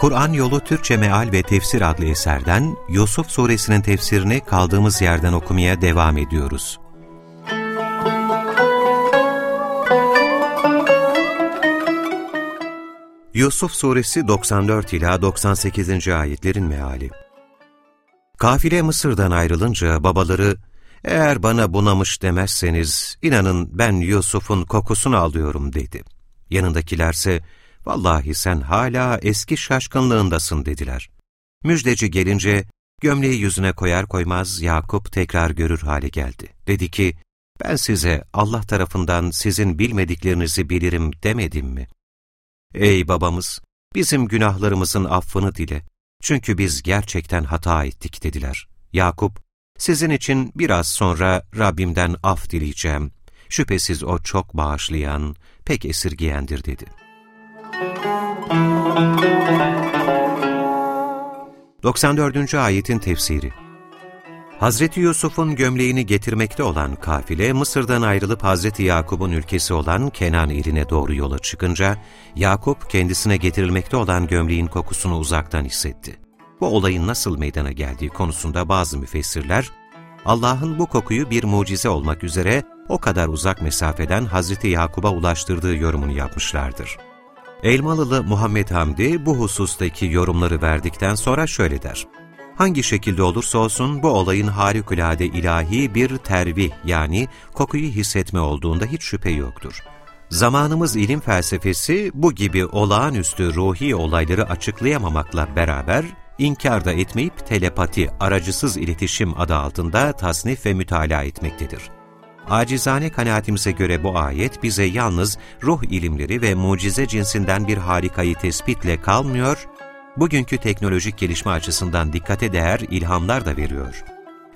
Kur'an Yolu Türkçe Meal ve Tefsir adlı eserden Yusuf Suresinin tefsirini kaldığımız yerden okumaya devam ediyoruz. Yusuf Suresi 94 ila 98. ayetlerin meali. Kafile Mısır'dan ayrılınca babaları, eğer bana bunamış demezseniz, inanın ben Yusuf'un kokusunu alıyorum dedi. Yanındakilerse, vallahi sen hala eski şaşkınlığındasın dediler. Müjdeci gelince, gömleği yüzüne koyar koymaz Yakup tekrar görür hale geldi. Dedi ki, ben size Allah tarafından sizin bilmediklerinizi bilirim demedim mi? Ey babamız! Bizim günahlarımızın affını dile. Çünkü biz gerçekten hata ettik dediler. Yakup, sizin için biraz sonra Rabbimden af dileyeceğim. Şüphesiz O çok bağışlayan, pek esirgiyendir dedi. 94. ayetin tefsiri Hazreti Yusuf'un gömleğini getirmekte olan kafile, Mısır'dan ayrılıp Hazreti Yakup'un ülkesi olan Kenan iline doğru yola çıkınca, Yakup kendisine getirilmekte olan gömleğin kokusunu uzaktan hissetti. Bu olayın nasıl meydana geldiği konusunda bazı müfessirler, Allah'ın bu kokuyu bir mucize olmak üzere o kadar uzak mesafeden Hazreti Yakub'a ulaştırdığı yorumunu yapmışlardır. Elmalılı Muhammed Hamdi bu husustaki yorumları verdikten sonra şöyle der. Hangi şekilde olursa olsun bu olayın harikulade ilahi bir tervih yani kokuyu hissetme olduğunda hiç şüphe yoktur. Zamanımız ilim felsefesi bu gibi olağanüstü ruhi olayları açıklayamamakla beraber inkar da etmeyip telepati, aracısız iletişim adı altında tasnif ve mütalaa etmektedir. Acizane kanaatimize göre bu ayet bize yalnız ruh ilimleri ve mucize cinsinden bir harikayı tespitle kalmıyor, bugünkü teknolojik gelişme açısından dikkate değer ilhamlar da veriyor.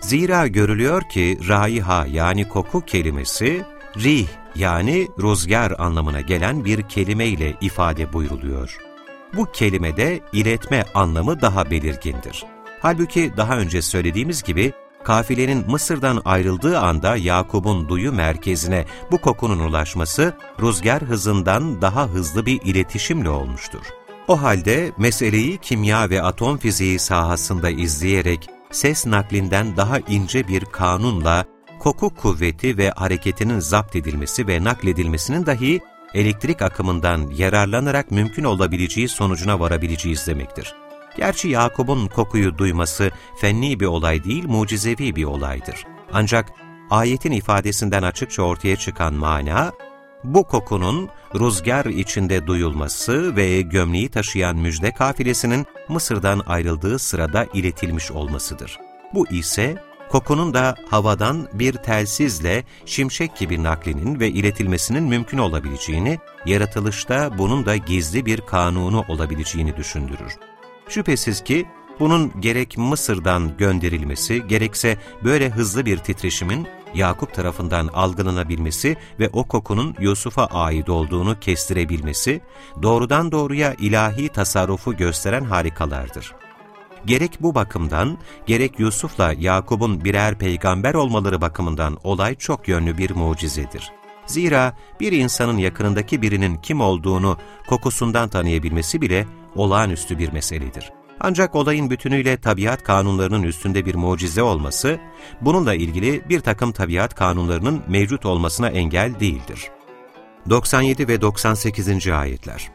Zira görülüyor ki raiha yani koku kelimesi, rih yani rüzgar anlamına gelen bir kelime ile ifade buyruluyor. Bu kelimede iletme anlamı daha belirgindir. Halbuki daha önce söylediğimiz gibi kafilenin Mısır'dan ayrıldığı anda Yakup'un duyu merkezine bu kokunun ulaşması rüzgar hızından daha hızlı bir iletişimle olmuştur. O halde meseleyi kimya ve atom fiziği sahasında izleyerek ses naklinden daha ince bir kanunla koku kuvveti ve hareketinin zapt edilmesi ve nakledilmesinin dahi elektrik akımından yararlanarak mümkün olabileceği sonucuna varabileceğiz demektir. Gerçi Yakup'un kokuyu duyması fenni bir olay değil, mucizevi bir olaydır. Ancak ayetin ifadesinden açıkça ortaya çıkan mana, bu kokunun rüzgar içinde duyulması ve gömleği taşıyan müjde kafilesinin Mısır'dan ayrıldığı sırada iletilmiş olmasıdır. Bu ise kokunun da havadan bir telsizle şimşek gibi naklinin ve iletilmesinin mümkün olabileceğini, yaratılışta bunun da gizli bir kanunu olabileceğini düşündürür. Şüphesiz ki bunun gerek Mısır'dan gönderilmesi, gerekse böyle hızlı bir titreşimin Yakup tarafından algılanabilmesi ve o kokunun Yusuf'a ait olduğunu kestirebilmesi, doğrudan doğruya ilahi tasarrufu gösteren harikalardır. Gerek bu bakımdan, gerek Yusuf'la Yakup'un birer peygamber olmaları bakımından olay çok yönlü bir mucizedir. Zira bir insanın yakınındaki birinin kim olduğunu kokusundan tanıyabilmesi bile olağanüstü bir meseledir. Ancak olayın bütünüyle tabiat kanunlarının üstünde bir mucize olması, bununla ilgili bir takım tabiat kanunlarının mevcut olmasına engel değildir. 97 ve 98. Ayetler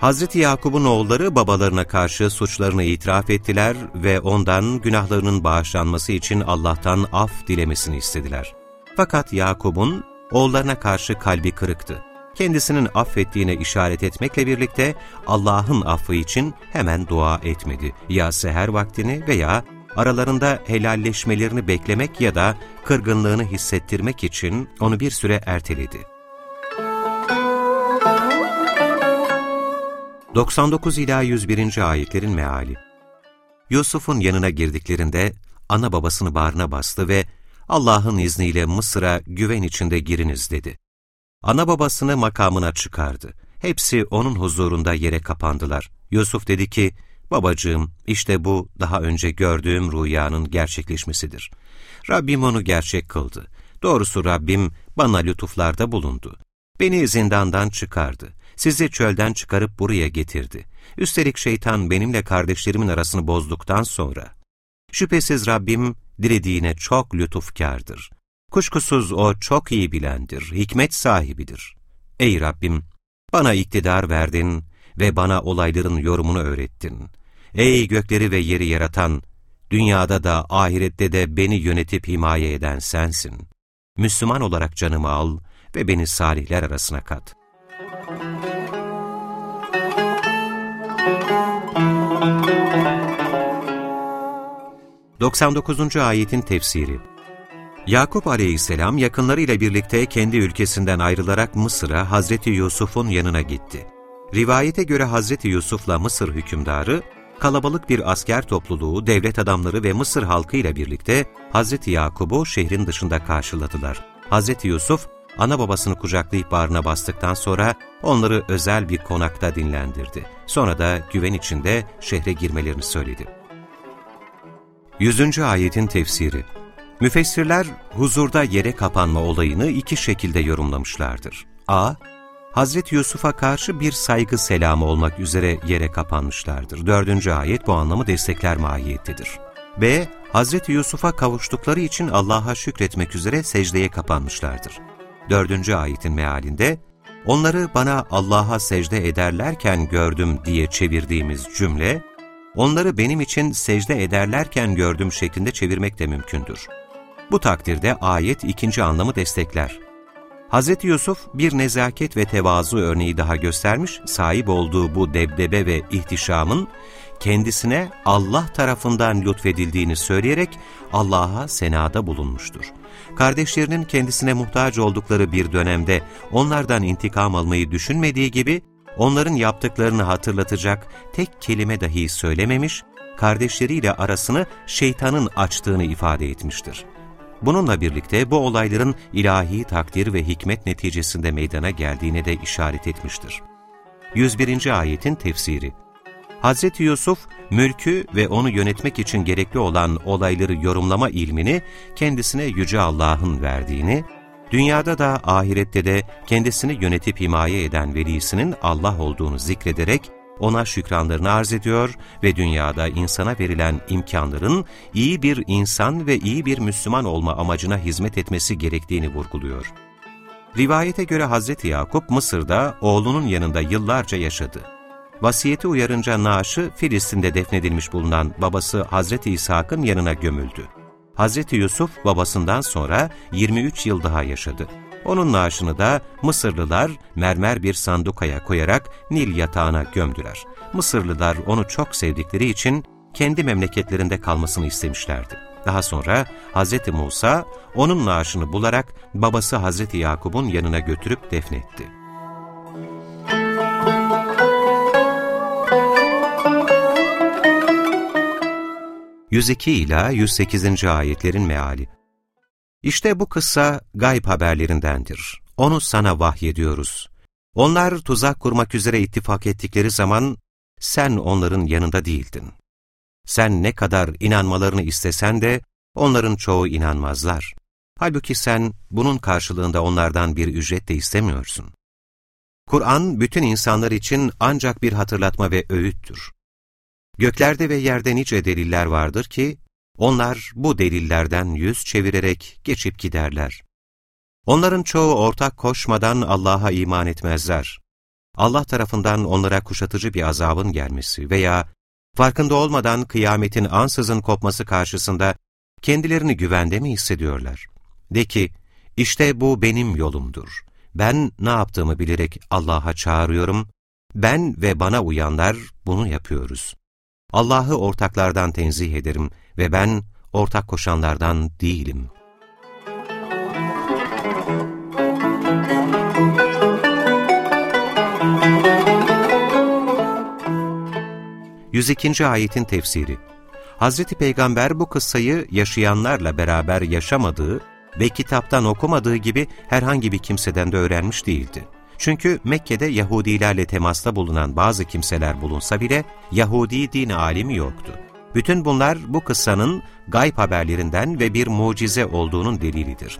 Hazreti Yakup'un oğulları babalarına karşı suçlarını itiraf ettiler ve ondan günahlarının bağışlanması için Allah'tan af dilemesini istediler. Fakat Yakup'un oğullarına karşı kalbi kırıktı. Kendisinin affettiğine işaret etmekle birlikte Allah'ın affı için hemen dua etmedi. Ya seher vaktini veya aralarında helalleşmelerini beklemek ya da kırgınlığını hissettirmek için onu bir süre erteledi. 99 ila 101. ayetlerin meali Yusuf'un yanına girdiklerinde ana babasını bağrına bastı ve Allah'ın izniyle Mısır'a güven içinde giriniz dedi. Ana babasını makamına çıkardı. Hepsi onun huzurunda yere kapandılar. Yusuf dedi ki, babacığım işte bu daha önce gördüğüm rüyanın gerçekleşmesidir. Rabbim onu gerçek kıldı. Doğrusu Rabbim bana lütuflarda bulundu. Beni zindandan çıkardı. Sizi çölden çıkarıp buraya getirdi. Üstelik şeytan benimle kardeşlerimin arasını bozduktan sonra. Şüphesiz Rabbim dilediğine çok lütufkardır. Kuşkusuz O çok iyi bilendir, hikmet sahibidir. Ey Rabbim! Bana iktidar verdin ve bana olayların yorumunu öğrettin. Ey gökleri ve yeri yaratan! Dünyada da ahirette de beni yönetip himaye eden sensin. Müslüman olarak canımı al ve beni salihler arasına kat. Müzik 99. ayetin tefsiri Yakup aleyhisselam yakınlarıyla birlikte kendi ülkesinden ayrılarak Mısır'a Hazreti Yusuf'un yanına gitti. Rivayete göre Hazreti Yusuf'la Mısır hükümdarı, kalabalık bir asker topluluğu, devlet adamları ve Mısır halkı ile birlikte Hazreti Yakup'u şehrin dışında karşıladılar. Hazreti Yusuf, ana babasını kucaklayıp bağrına bastıktan sonra onları özel bir konakta dinlendirdi. Sonra da güven içinde şehre girmelerini söyledi. 100. ayetin tefsiri Müfessirler, huzurda yere kapanma olayını iki şekilde yorumlamışlardır. A. Hazreti Yusuf'a karşı bir saygı selamı olmak üzere yere kapanmışlardır. Dördüncü ayet bu anlamı destekler mahiyettedir. B. Hazreti Yusuf'a kavuştukları için Allah'a şükretmek üzere secdeye kapanmışlardır. Dördüncü ayetin mealinde, onları bana Allah'a secde ederlerken gördüm diye çevirdiğimiz cümle, onları benim için secde ederlerken gördüm şeklinde çevirmek de mümkündür. Bu takdirde ayet ikinci anlamı destekler. Hz. Yusuf bir nezaket ve tevazu örneği daha göstermiş, sahip olduğu bu debdebe ve ihtişamın kendisine Allah tarafından lütfedildiğini söyleyerek Allah'a senada bulunmuştur. Kardeşlerinin kendisine muhtaç oldukları bir dönemde onlardan intikam almayı düşünmediği gibi onların yaptıklarını hatırlatacak tek kelime dahi söylememiş, kardeşleriyle arasını şeytanın açtığını ifade etmiştir. Bununla birlikte bu olayların ilahi takdir ve hikmet neticesinde meydana geldiğine de işaret etmiştir. 101. Ayetin Tefsiri Hz. Yusuf, mülkü ve onu yönetmek için gerekli olan olayları yorumlama ilmini kendisine Yüce Allah'ın verdiğini, Dünyada da ahirette de kendisini yönetip himaye eden velisinin Allah olduğunu zikrederek ona şükranlarını arz ediyor ve dünyada insana verilen imkanların iyi bir insan ve iyi bir Müslüman olma amacına hizmet etmesi gerektiğini vurguluyor. Rivayete göre Hz. Yakup Mısır'da oğlunun yanında yıllarca yaşadı. Vasiyeti uyarınca naaşı Filistin'de defnedilmiş bulunan babası Hz. İshak'ın yanına gömüldü. Hz. Yusuf babasından sonra 23 yıl daha yaşadı. Onun naaşını da Mısırlılar mermer bir sandukaya koyarak Nil yatağına gömdüler. Mısırlılar onu çok sevdikleri için kendi memleketlerinde kalmasını istemişlerdi. Daha sonra Hz. Musa onun naaşını bularak babası Hz. Yakub'un yanına götürüp defnetti. 102 ila 108. ayetlerin meali. İşte bu kıssa gayb haberlerindendir. Onu sana vahyediyoruz. Onlar tuzak kurmak üzere ittifak ettikleri zaman sen onların yanında değildin. Sen ne kadar inanmalarını istesen de onların çoğu inanmazlar. Halbuki sen bunun karşılığında onlardan bir ücret de istemiyorsun. Kur'an bütün insanlar için ancak bir hatırlatma ve öğüttür. Göklerde ve yerde nice deliller vardır ki, onlar bu delillerden yüz çevirerek geçip giderler. Onların çoğu ortak koşmadan Allah'a iman etmezler. Allah tarafından onlara kuşatıcı bir azabın gelmesi veya farkında olmadan kıyametin ansızın kopması karşısında kendilerini güvende mi hissediyorlar? De ki, işte bu benim yolumdur. Ben ne yaptığımı bilerek Allah'a çağırıyorum. Ben ve bana uyanlar bunu yapıyoruz. Allah'ı ortaklardan tenzih ederim ve ben ortak koşanlardan değilim. Yüz ikinci ayetin tefsiri Hazreti Peygamber bu kıssayı yaşayanlarla beraber yaşamadığı ve kitaptan okumadığı gibi herhangi bir kimseden de öğrenmiş değildi. Çünkü Mekke'de Yahudilerle temasta bulunan bazı kimseler bulunsa bile Yahudi din alimi yoktu. Bütün bunlar bu kıssanın gayb haberlerinden ve bir mucize olduğunun delilidir.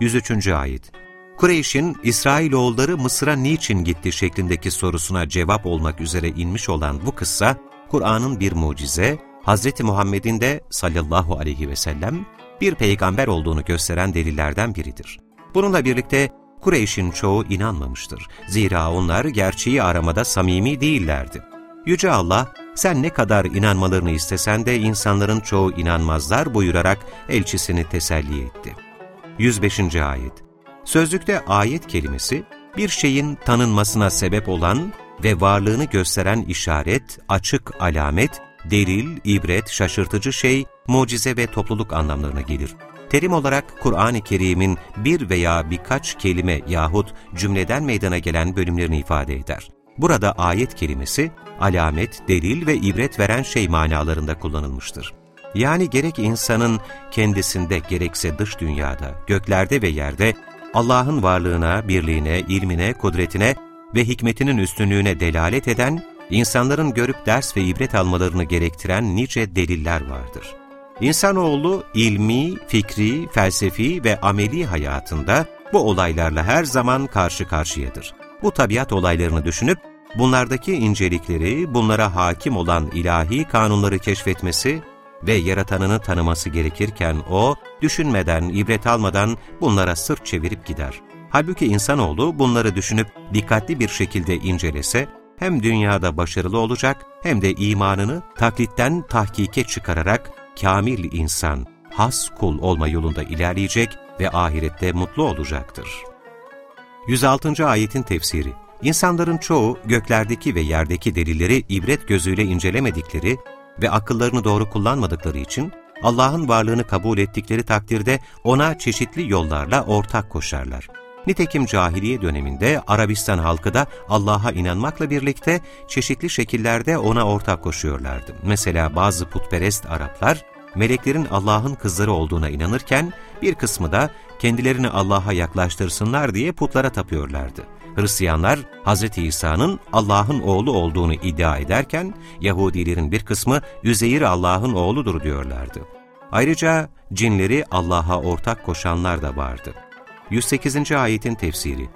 103. Ayet Kureyş'in İsrailoğulları Mısır'a niçin gitti şeklindeki sorusuna cevap olmak üzere inmiş olan bu kıssa, Kur'an'ın bir mucize, Hz. Muhammed'in de sallallahu aleyhi ve sellem bir peygamber olduğunu gösteren delillerden biridir. Bununla birlikte Kureyş'in çoğu inanmamıştır. Zira onlar gerçeği aramada samimi değillerdi. Yüce Allah, sen ne kadar inanmalarını istesen de insanların çoğu inanmazlar buyurarak elçisini teselli etti. 105. Ayet Sözlükte ayet kelimesi, bir şeyin tanınmasına sebep olan ve varlığını gösteren işaret, açık alamet, delil, ibret, şaşırtıcı şey, mucize ve topluluk anlamlarına gelir. Terim olarak Kur'an-ı Kerim'in bir veya birkaç kelime yahut cümleden meydana gelen bölümlerini ifade eder. Burada ayet kelimesi, alamet, delil ve ibret veren şey manalarında kullanılmıştır. Yani gerek insanın kendisinde gerekse dış dünyada, göklerde ve yerde Allah'ın varlığına, birliğine, ilmine, kudretine ve hikmetinin üstünlüğüne delalet eden, insanların görüp ders ve ibret almalarını gerektiren nice deliller vardır. İnsanoğlu ilmi, fikri, felsefi ve ameli hayatında bu olaylarla her zaman karşı karşıyadır. Bu tabiat olaylarını düşünüp, bunlardaki incelikleri, bunlara hakim olan ilahi kanunları keşfetmesi ve yaratanını tanıması gerekirken o, düşünmeden, ibret almadan bunlara sırt çevirip gider. Halbuki insanoğlu bunları düşünüp dikkatli bir şekilde incelese, hem dünyada başarılı olacak hem de imanını taklitten tahkike çıkararak kamil insan, has kul olma yolunda ilerleyecek ve ahirette mutlu olacaktır. 106. Ayetin Tefsiri İnsanların çoğu göklerdeki ve yerdeki delilleri ibret gözüyle incelemedikleri ve akıllarını doğru kullanmadıkları için Allah'ın varlığını kabul ettikleri takdirde ona çeşitli yollarla ortak koşarlar. Nitekim cahiliye döneminde Arabistan halkı da Allah'a inanmakla birlikte çeşitli şekillerde ona ortak koşuyorlardı. Mesela bazı putperest Araplar, meleklerin Allah'ın kızları olduğuna inanırken bir kısmı da kendilerini Allah'a yaklaştırsınlar diye putlara tapıyorlardı. Hristiyanlar Hz. İsa'nın Allah'ın oğlu olduğunu iddia ederken Yahudilerin bir kısmı Üzeyir Allah'ın oğludur diyorlardı. Ayrıca cinleri Allah'a ortak koşanlar da vardı. 108. ayetin tefsiri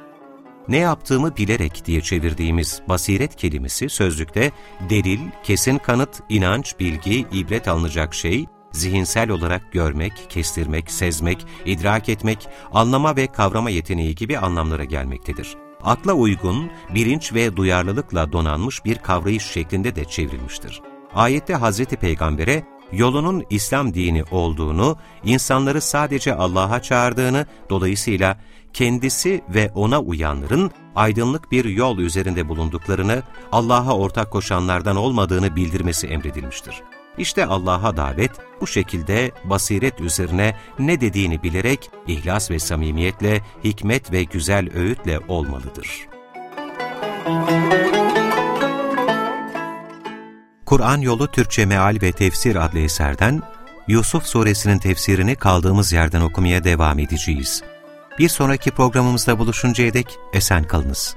Ne yaptığımı bilerek diye çevirdiğimiz basiret kelimesi sözlükte delil, kesin kanıt, inanç, bilgi, ibret alınacak şey, zihinsel olarak görmek, kestirmek, sezmek, idrak etmek, anlama ve kavrama yeteneği gibi anlamlara gelmektedir. Akla uygun, bilinç ve duyarlılıkla donanmış bir kavrayış şeklinde de çevrilmiştir. Ayette Hazreti Peygamber'e yolunun İslam dini olduğunu, insanları sadece Allah'a çağırdığını, dolayısıyla kendisi ve ona uyanların aydınlık bir yol üzerinde bulunduklarını, Allah'a ortak koşanlardan olmadığını bildirmesi emredilmiştir. İşte Allah'a davet bu şekilde basiret üzerine ne dediğini bilerek ihlas ve samimiyetle, hikmet ve güzel öğütle olmalıdır. Kur'an Yolu Türkçe Meal ve Tefsir adlı eserden Yusuf Suresinin tefsirini kaldığımız yerden okumaya devam edeceğiz. Bir sonraki programımızda buluşuncaya dek esen kalınız.